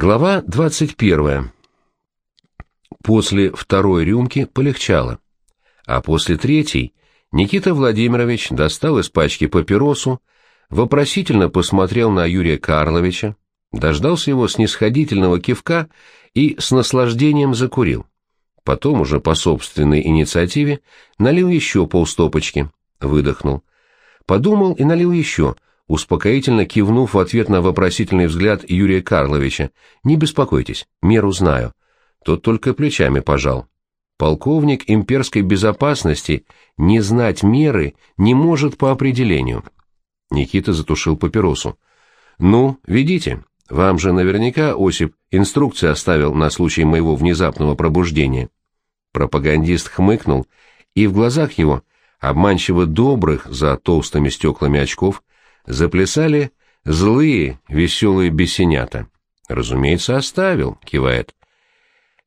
Глава 21. После второй рюмки полегчало, а после третьей Никита Владимирович достал из пачки папиросу, вопросительно посмотрел на Юрия Карловича, дождался его снисходительного кивка и с наслаждением закурил. Потом уже по собственной инициативе налил еще полстопочки, выдохнул. Подумал и налил еще — успокоительно кивнув в ответ на вопросительный взгляд Юрия Карловича. «Не беспокойтесь, меру знаю». Тот только плечами пожал. Полковник имперской безопасности не знать меры не может по определению. Никита затушил папиросу. «Ну, ведите. Вам же наверняка, Осип, инструкции оставил на случай моего внезапного пробуждения». Пропагандист хмыкнул, и в глазах его, обманчиво добрых за толстыми стеклами очков, заплясали злые, веселые бесенята. Разумеется, оставил, кивает.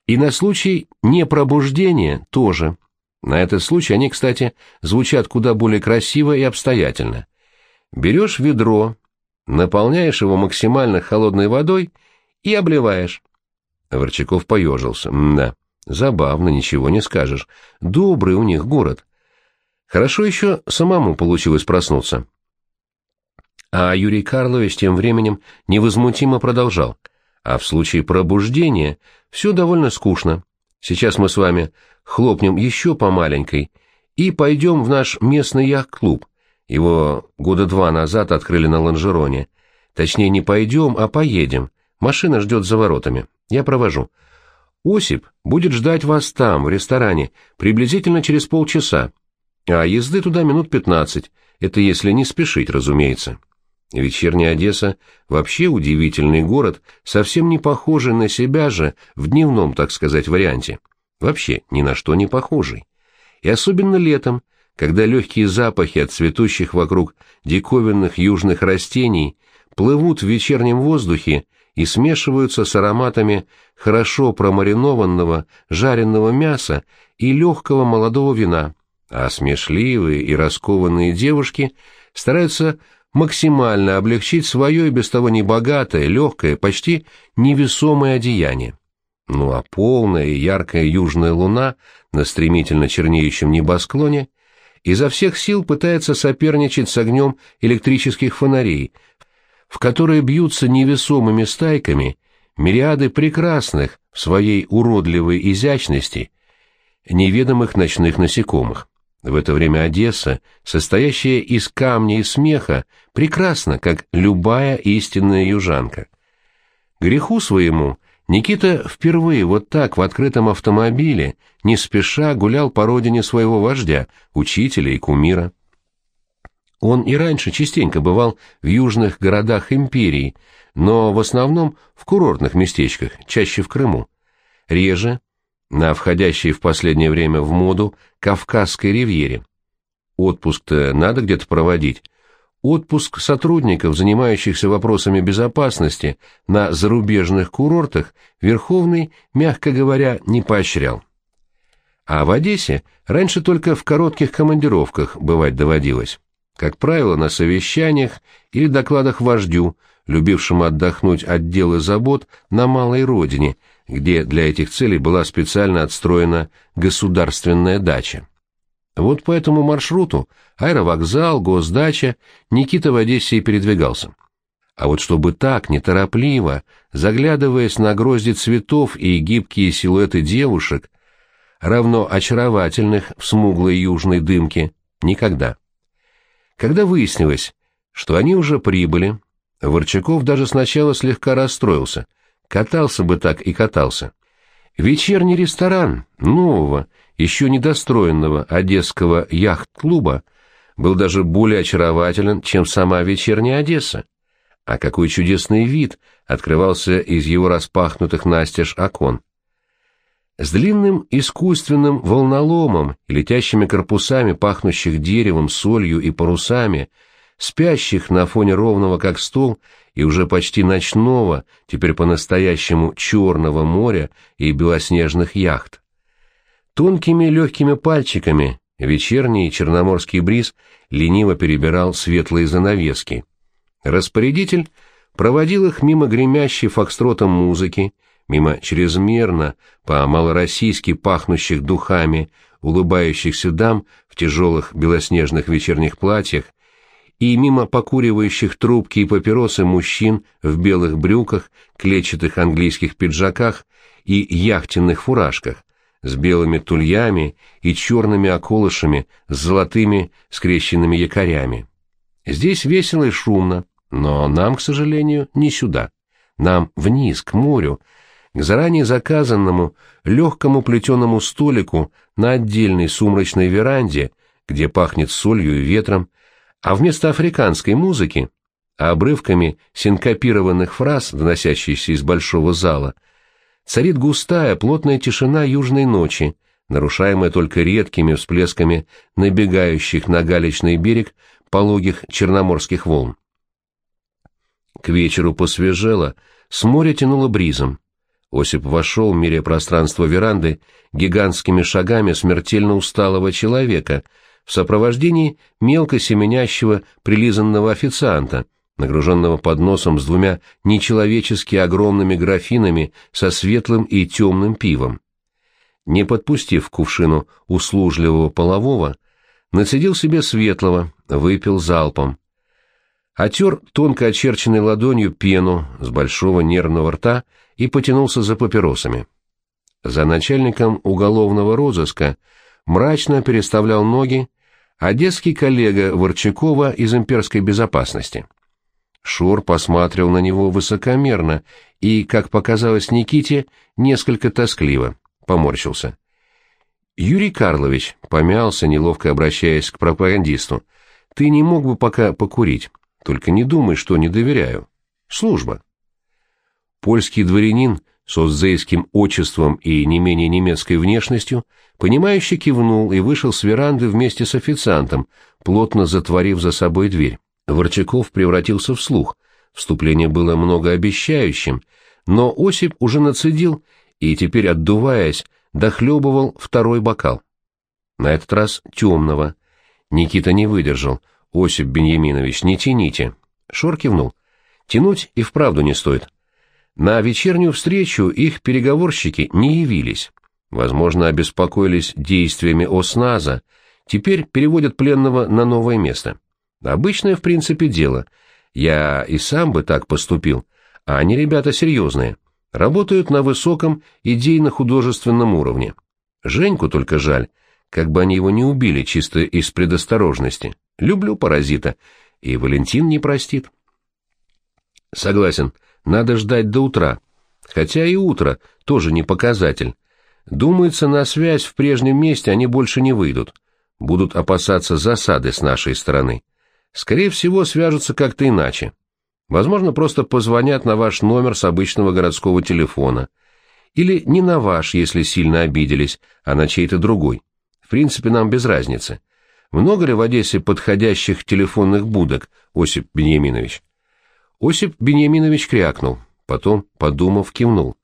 И на случай непробуждения тоже. На этот случай они, кстати, звучат куда более красиво и обстоятельно. Берешь ведро, наполняешь его максимально холодной водой и обливаешь. Ворчаков поежился. Да, забавно, ничего не скажешь. Добрый у них город. Хорошо еще самому получилось проснуться. А Юрий Карлович тем временем невозмутимо продолжал. А в случае пробуждения все довольно скучно. Сейчас мы с вами хлопнем еще по маленькой и пойдем в наш местный яхт-клуб. Его года два назад открыли на Ланжероне. Точнее, не пойдем, а поедем. Машина ждет за воротами. Я провожу. Осип будет ждать вас там, в ресторане, приблизительно через полчаса. А езды туда минут пятнадцать. Это если не спешить, разумеется. Вечерняя Одесса вообще удивительный город, совсем не похожий на себя же в дневном, так сказать, варианте. Вообще ни на что не похожий. И особенно летом, когда легкие запахи от цветущих вокруг диковинных южных растений плывут в вечернем воздухе и смешиваются с ароматами хорошо промаринованного жареного мяса и легкого молодого вина, а смешливые и раскованные девушки стараются максимально облегчить свое и без того небогатое, легкое, почти невесомое одеяние. Ну а полная и яркая южная луна на стремительно чернеющем небосклоне изо всех сил пытается соперничать с огнем электрических фонарей, в которые бьются невесомыми стайками мириады прекрасных в своей уродливой изящности неведомых ночных насекомых. В это время Одесса, состоящая из камня и смеха, прекрасна, как любая истинная южанка. Греху своему Никита впервые вот так в открытом автомобиле, не спеша гулял по родине своего вождя, учителя и кумира. Он и раньше частенько бывал в южных городах империи, но в основном в курортных местечках, чаще в Крыму. Реже на входящей в последнее время в моду Кавказской ривьере. Отпуск-то надо где-то проводить. Отпуск сотрудников, занимающихся вопросами безопасности на зарубежных курортах, Верховный, мягко говоря, не поощрял. А в Одессе раньше только в коротких командировках бывать доводилось. Как правило, на совещаниях или докладах вождю, любившему отдохнуть от дел и забот на малой родине – где для этих целей была специально отстроена государственная дача. Вот по этому маршруту аэровокзал, госдача Никита в Одессе и передвигался. А вот чтобы так, неторопливо, заглядываясь на грозди цветов и гибкие силуэты девушек, равно очаровательных в смуглой южной дымке, никогда. Когда выяснилось, что они уже прибыли, Ворчаков даже сначала слегка расстроился — Катался бы так и катался. Вечерний ресторан нового, еще недостроенного одесского яхт-клуба был даже более очарователен, чем сама вечерняя Одесса. А какой чудесный вид открывался из его распахнутых настежь окон. С длинным искусственным волноломом и летящими корпусами, пахнущих деревом, солью и парусами, спящих на фоне ровного как стол и уже почти ночного, теперь по-настоящему черного моря и белоснежных яхт. Тонкими легкими пальчиками вечерний черноморский бриз лениво перебирал светлые занавески. Распорядитель проводил их мимо гремящей фокстротом музыки, мимо чрезмерно, по-малороссийски пахнущих духами, улыбающихся дам в тяжелых белоснежных вечерних платьях, и мимо покуривающих трубки и папиросы мужчин в белых брюках, клетчатых английских пиджаках и яхтенных фуражках, с белыми тульями и черными околышами с золотыми скрещенными якорями. Здесь весело и шумно, но нам, к сожалению, не сюда. Нам вниз, к морю, к заранее заказанному легкому плетеному столику на отдельной сумрачной веранде, где пахнет солью и ветром, а вместо африканской музыки, обрывками синкопированных фраз, доносящихся из большого зала, царит густая, плотная тишина южной ночи, нарушаемая только редкими всплесками набегающих на галечный берег пологих черноморских волн. К вечеру посвежело, с моря тянуло бризом. Осип вошел, меря пространство веранды, гигантскими шагами смертельно усталого человека, в сопровождении мелко семенящего прилизанного официанта, нагруженного подносом с двумя нечеловечески огромными графинами со светлым и темным пивом. Не подпустив кувшину услужливого полового, нацедил себе светлого, выпил залпом. Отер тонко очерченной ладонью пену с большого нервного рта и потянулся за папиросами. За начальником уголовного розыска мрачно переставлял ноги одесский коллега Ворчакова из имперской безопасности. Шур посмотрел на него высокомерно и, как показалось Никите, несколько тоскливо, поморщился. «Юрий Карлович», — помялся, неловко обращаясь к пропагандисту, — «ты не мог бы пока покурить, только не думай, что не доверяю. Служба». Польский дворянин с оззейским отчеством и не менее немецкой внешностью, понимающе кивнул и вышел с веранды вместе с официантом, плотно затворив за собой дверь. Ворчаков превратился в слух. Вступление было многообещающим, но Осип уже нацедил и теперь, отдуваясь, дохлебывал второй бокал. На этот раз темного. Никита не выдержал. «Осип Беньяминович, не тяните». Шор кивнул. «Тянуть и вправду не стоит. На вечернюю встречу их переговорщики не явились. Возможно, обеспокоились действиями ОСНАЗа, теперь переводят пленного на новое место. Обычное, в принципе, дело. Я и сам бы так поступил, а они ребята серьезные. Работают на высоком идейно-художественном уровне. Женьку только жаль, как бы они его не убили чисто из предосторожности. Люблю паразита, и Валентин не простит. Согласен, надо ждать до утра. Хотя и утро тоже не показатель. Думается, на связь в прежнем месте они больше не выйдут. Будут опасаться засады с нашей стороны. Скорее всего, свяжутся как-то иначе. Возможно, просто позвонят на ваш номер с обычного городского телефона. Или не на ваш, если сильно обиделись, а на чей-то другой. В принципе, нам без разницы. Много ли в Одессе подходящих телефонных будок, Осип Беньяминович? Осип Беньяминович крякнул, потом, подумав, кивнул.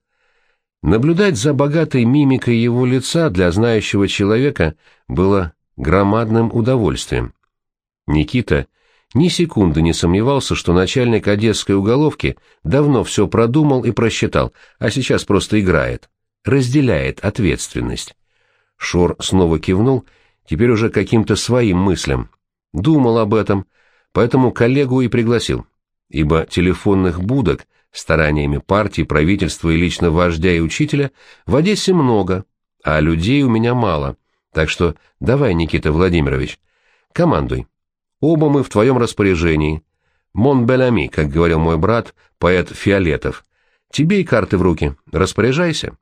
Наблюдать за богатой мимикой его лица для знающего человека было громадным удовольствием. Никита ни секунды не сомневался, что начальник одесской уголовки давно все продумал и просчитал, а сейчас просто играет, разделяет ответственность. Шор снова кивнул, теперь уже каким-то своим мыслям. Думал об этом, поэтому коллегу и пригласил ибо телефонных будок стараниями партии, правительства и лично вождя и учителя в Одессе много, а людей у меня мало. Так что давай, Никита Владимирович, командуй. Оба мы в твоем распоряжении. Мон Белами, как говорил мой брат, поэт Фиолетов. Тебе и карты в руки. Распоряжайся.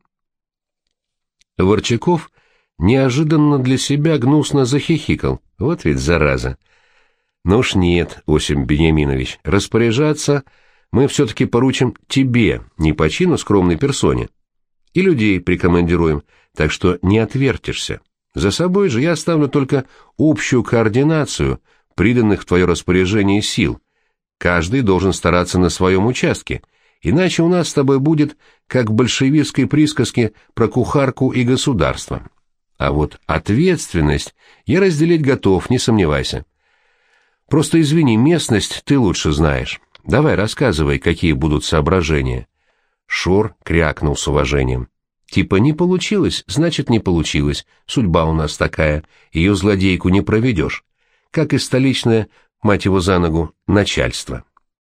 Ворчаков неожиданно для себя гнусно захихикал. Вот ведь зараза. Ну уж нет, Осип Бениаминович, распоряжаться мы все-таки поручим тебе, не по чину скромной персоне. И людей прикомандируем, так что не отвертишься. За собой же я оставлю только общую координацию приданных в твое распоряжение сил. Каждый должен стараться на своем участке, иначе у нас с тобой будет, как в большевистской присказке про кухарку и государство. А вот ответственность я разделить готов, не сомневайся. Просто извини, местность ты лучше знаешь. Давай рассказывай, какие будут соображения. Шор крякнул с уважением. Типа не получилось, значит не получилось. Судьба у нас такая, ее злодейку не проведешь. Как и столичное, мать его за ногу, начальство.